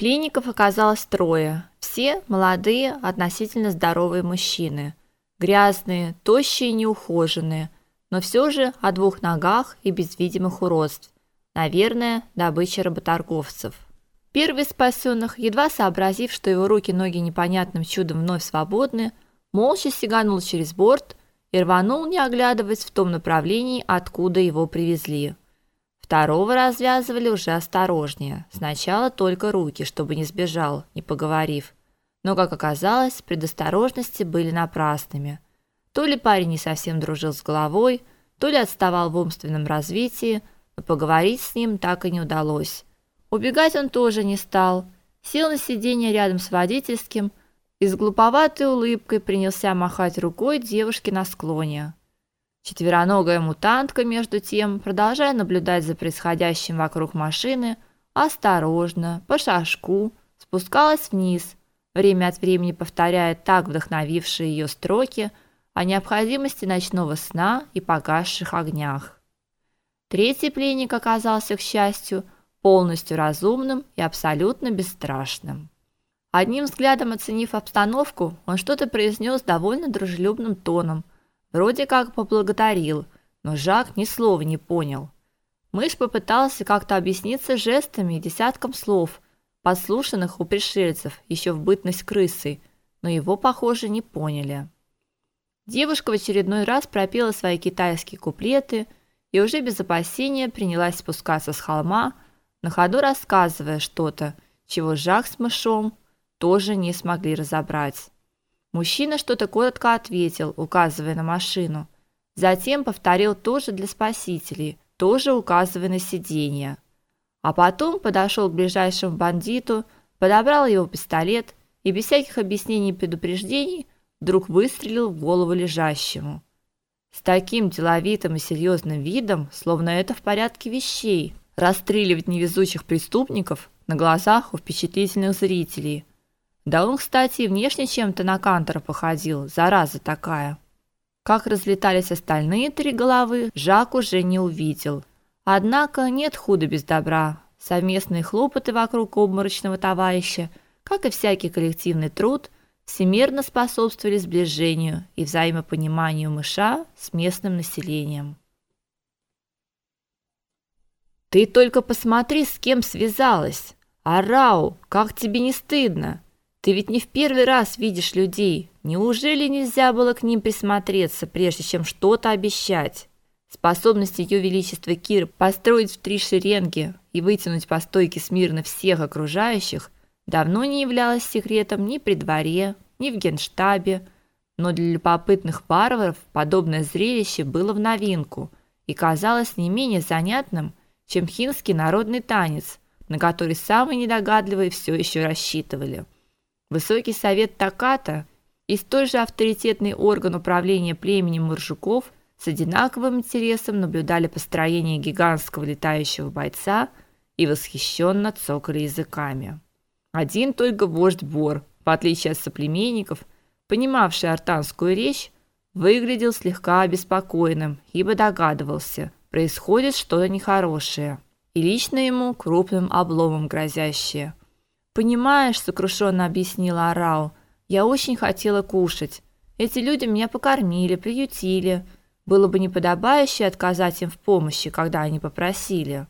Пленников оказалось трое, все молодые, относительно здоровые мужчины, грязные, тощие и неухоженные, но все же о двух ногах и без видимых уродств. Наверное, добыча работорговцев. Первый из спасенных, едва сообразив, что его руки-ноги непонятным чудом вновь свободны, молча сиганул через борт и рванул, не оглядываясь в том направлении, откуда его привезли. Второго развязывали уже осторожнее. Сначала только руки, чтобы не сбежал, не поговорив. Но, как оказалось, предосторожности были напрасными. То ли парень не совсем дружил с головой, то ли отставал в умственном развитии, но поговорить с ним так и не удалось. Убегать он тоже не стал. Сел на сиденье рядом с водительским и с глуповатой улыбкой принялся махать рукой девушке на склоне. Четвероногая мутантка между тем, продолжая наблюдать за происходящим вокруг машины, осторожно, по шажку, спускалась вниз, время от времени повторяя так вдохновившие ее строки о необходимости ночного сна и погасших огнях. Третий пленник оказался, к счастью, полностью разумным и абсолютно бесстрашным. Одним взглядом оценив обстановку, он что-то произнес довольно дружелюбным тоном, Вроде как поблагодарил, но Жак ни слова не понял. Мышь попытался как-то объясниться жестами и десятком слов, послушанных у пришельцев еще в бытность крысой, но его, похоже, не поняли. Девушка в очередной раз пропела свои китайские куплеты и уже без опасения принялась спускаться с холма, на ходу рассказывая что-то, чего Жак с мышом тоже не смогли разобрать. Мужчина что-то коротко ответил, указывая на машину. Затем повторил тоже для спасителей, тоже указывая на сиденье. А потом подошел к ближайшему бандиту, подобрал его пистолет и без всяких объяснений и предупреждений вдруг выстрелил в голову лежащему. С таким деловитым и серьезным видом, словно это в порядке вещей, расстреливать невезучих преступников на глазах у впечатлительных зрителей – да он, кстати, внешне чем-то на Кантора походил, зараза такая. Как разлетались остальные три головы, Жак уже не увидел. Однако нет худа без добра. Совместные хлопоты вокруг обморочного товарища, как и всякий коллективный труд, всемерно способствовали сближению и взаимопониманию мыша с местным населением. Ты только посмотри, с кем связалась. Арау, как тебе не стыдно? Ты ведь не в первый раз видишь людей. Неужели нельзя было к ним присмотреться, прежде чем что-то обещать? Способность ее величества Кир построить в три шеренги и вытянуть по стойке смирно всех окружающих давно не являлась секретом ни при дворе, ни в генштабе, но для любопытных варваров подобное зрелище было в новинку и казалось не менее занятным, чем хинский народный танец, на который самые недогадливые все еще рассчитывали. Высокий совет Таката и столь же авторитетный орган управления племенем муржуков с одинаковым интересом наблюдали построение гигантского летающего бойца и восхищенно цокали языками. Один только вождь Бор, в отличие от соплеменников, понимавший артанскую речь, выглядел слегка обеспокоенным, ибо догадывался, происходит что-то нехорошее, и лично ему крупным обломом грозящее – Понимаешь, сокрушенно объяснила Арау. Я очень хотела кушать. Эти люди меня покормили, приютили. Было бы неподобающе отказать им в помощи, когда они попросили.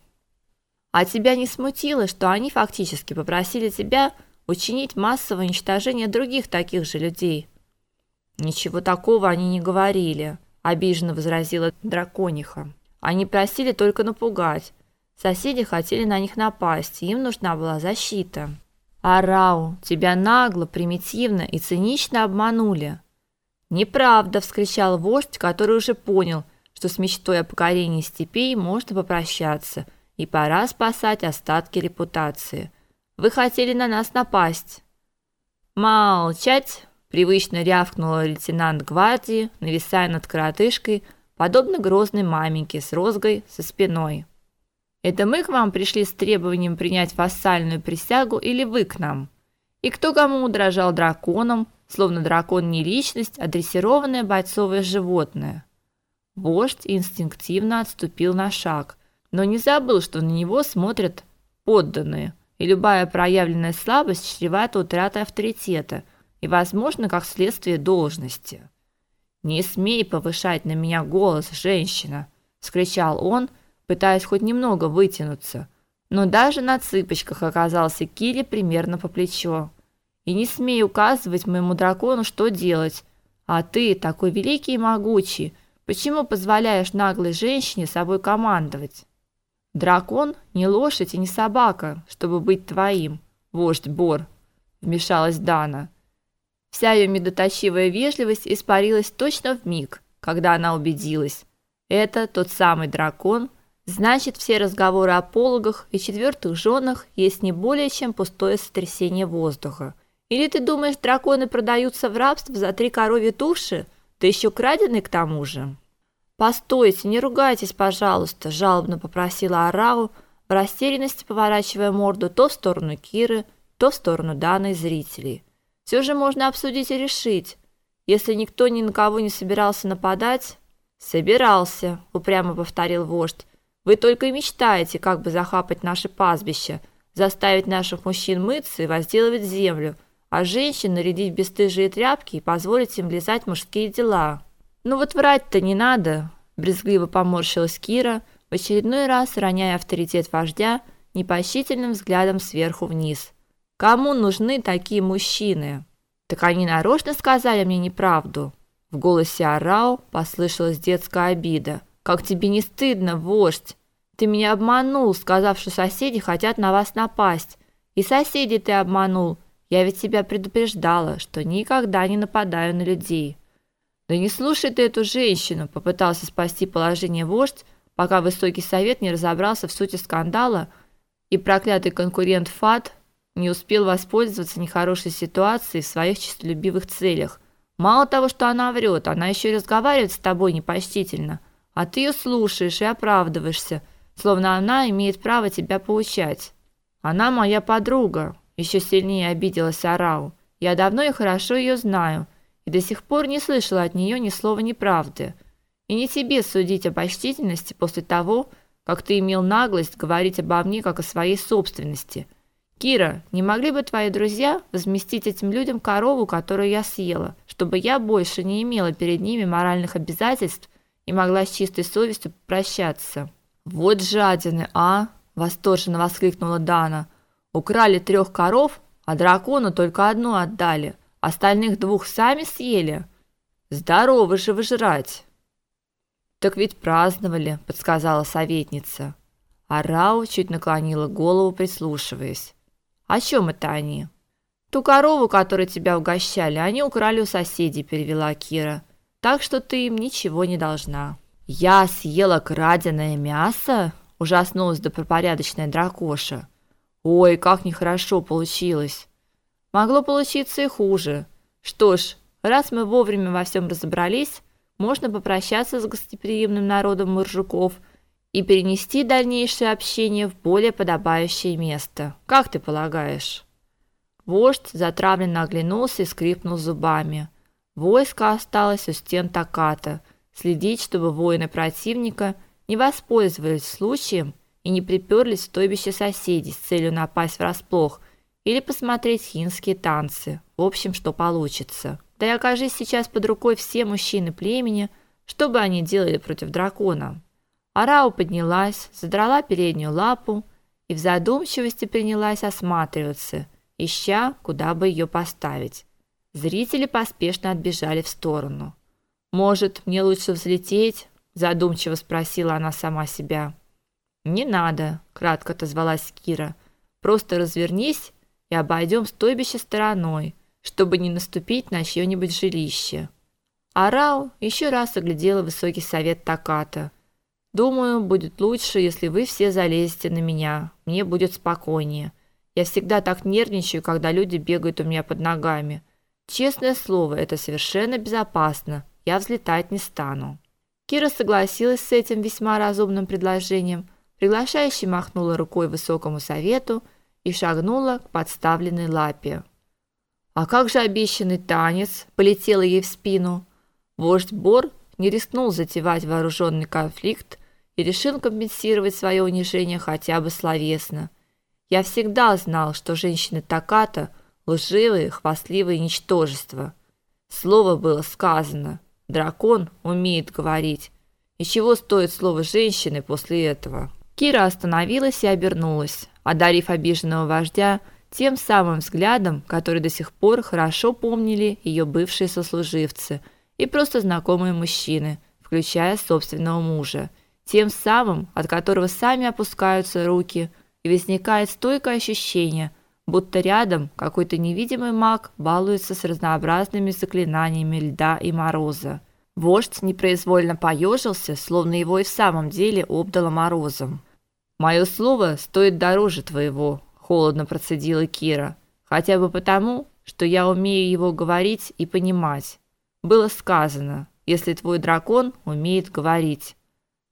А тебя не смутило, что они фактически попросили тебя учинить массовое уничтожение других таких же людей? Ничего такого они не говорили, обиженно возразила дракониха. Они просили только напугать. Соседи хотели на них напасть, им нужна была защита. Арау, тебя нагло, примитивно и цинично обманули. Неправда, вскричал вождь, который уже понял, что с мечтой о покорении степей можно попрощаться, и пора спасать остатки репутации. Вы хотели на нас напасть. Молчать, привычно рявкнула лейтенант гвардии, нависая над коротышкой, подобно грозной маменьке с розгой со спиной. Это мы к вам пришли с требованием принять вассальную присягу или вы к нам? И кто кому удрожал драконом, словно дракон не личность, а дрессированное бойцовое животное? Вождь инстинктивно отступил на шаг, но не забыл, что на него смотрят подданные, и любая проявленная слабость чревата утратой авторитета и, возможно, как следствие должности. Не смей повышать на меня голос, женщина, вскричал он, пытаясь хоть немного вытянуться. Но даже на цыпочках оказался Кири примерно по плечо. И не смей указывать моему дракону, что делать. А ты, такой великий и могучий, почему позволяешь наглой женщине собой командовать? Дракон не лошадь и не собака, чтобы быть твоим, вождь Бор, вмешалась Дана. Вся ее медоточивая вежливость испарилась точно в миг, когда она убедилась. Это тот самый дракон, значит, все разговоры о пологах и четвертых женах есть не более чем пустое сотрясение воздуха. Или ты думаешь, драконы продаются в рабство за три коровьи туши, да еще краденые к тому же? Постойте, не ругайтесь, пожалуйста, жалобно попросила Арау, в растерянности поворачивая морду то в сторону Киры, то в сторону Даны и зрителей. Все же можно обсудить и решить. Если никто ни на кого не собирался нападать, собирался, упрямо повторил вождь. Вы только и мечтаете, как бы захапать наше пастбище, заставить наших мужчин мыться и возделывать землю, а женщин нарядить бесстыжие тряпки и позволить им влезать в мужские дела. Ну вот врать-то не надо, брезгливо поморщилась Кира, в очередной раз роняя авторитет вождя непощительным взглядом сверху вниз. Кому нужны такие мужчины? Так они нарочно сказали мне неправду. В голосе Арау послышалась детская обида. Как тебе не стыдно, вождь? Ты меня обманул, сказав, что соседи хотят на вас напасть. И соседей ты обманул. Я ведь тебя предупреждала, что никогда не нападаю на людей. Да не слушай ты эту женщину, попытался спасти положение вождь, пока высокий совет не разобрался в сути скандала, и проклятый конкурент Фат не успел воспользоваться нехорошей ситуацией в своих честолюбивых целях. Мало того, что она врет, она еще и разговаривает с тобой непочтительно, а ты ее слушаешь и оправдываешься, словно она имеет право тебя поучать. Она моя подруга, еще сильнее обиделась Арау. Я давно и хорошо ее знаю, и до сих пор не слышала от нее ни слова неправды. И не тебе судить о почтительности после того, как ты имел наглость говорить обо мне как о своей собственности – Кира, не могли бы твои друзья возместить этим людям корову, которую я съела, чтобы я больше не имела перед ними моральных обязательств и могла с чистой совестью прощаться? Вот жадины, а? восторженно воскликнула Дана. Украли трех коров, а дракону только одну отдали. Остальных двух сами съели. Здорово же вы жрать. Так ведь праздновали, подсказала советница. А Рау чуть наклонила голову, прислушиваясь. О чем это они? Ту корову, которой тебя угощали, они украли у соседей, перевела Кира. Так что ты им ничего не должна. Я съела краденое мясо? Ужаснулась добропорядочная дракоша. Ой, как нехорошо получилось. Могло получиться и хуже. Что ж, раз мы вовремя во всем разобрались, можно попрощаться с гостеприимным народом муржуков – и перенести дальнейшее общение в более подобающее место. Как ты полагаешь? Вождь затравленно оглянулся и скрипнул зубами. Войско осталось у стен Таката, следить, чтобы воины противника не воспользовались случаем и не приперлись в стойбище соседей с целью напасть врасплох или посмотреть хинские танцы. В общем, что получится. Да и окажись сейчас под рукой все мужчины племени, что бы они делали против дракона? Арау поднялась, задрала переднюю лапу и в задумчивости принялась осматриваться, ища, куда бы ее поставить. Зрители поспешно отбежали в сторону. Может, мне лучше взлететь? задумчиво спросила она сама себя. Не надо, кратко отозвалась Кира. Просто развернись и обойдем стойбище стороной, чтобы не наступить на чье-нибудь жилище. Арау еще раз оглядела высокий совет Таката Думаю, будет лучше, если вы все залезете на меня. Мне будет спокойнее. Я всегда так нервничаю, когда люди бегают у меня под ногами. Честное слово, это совершенно безопасно. Я взлетать не стану. Кира согласилась с этим весьма разумным предложением, приглашающе махнула рукой высокому совету и шагнула к подставленной лапе. А как же обещанный танец? полетела ей в спину. Вождь Бор не рискнул затевать вооруженный конфликт и решил компенсировать свое унижение хотя бы словесно. Я всегда знал, что женщины таката лживые, хвастливые ничтожества. Слово было сказано. Дракон умеет говорить. И чего стоит слово женщины после этого? Кира остановилась и обернулась, одарив обиженного вождя тем самым взглядом, который до сих пор хорошо помнили ее бывшие сослуживцы и просто знакомые мужчины, включая собственного мужа, тем самым, от которого сами опускаются руки, и возникает стойкое ощущение, будто рядом какой-то невидимый маг балуется с разнообразными заклинаниями льда и мороза. Вождь непроизвольно поежился, словно его и в самом деле обдало морозом. Мое слово стоит дороже твоего, холодно процедила Кира. Хотя бы потому, что я умею его говорить и понимать. Было сказано: если твой дракон умеет говорить.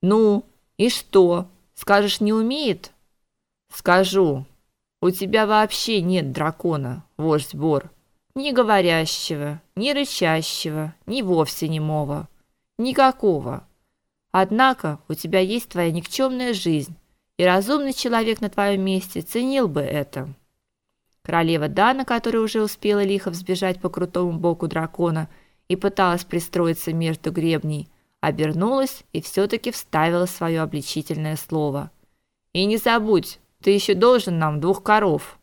Ну, и что? Скажешь, не умеет? Скажу. У тебя вообще нет дракона, вождь Бор. Ни говорящего, ни рычащего, ни вовсе немого. Никакого. Однако у тебя есть твоя никчемная жизнь, и разумный человек на твоем месте ценил бы это. Королева Дана, которая уже успела лихо взбежать по крутому боку дракона и пыталась пристроиться между гребней, обернулась и все таки вставила свое обличительное слово. И не забудь, ты еще должен нам двух коров.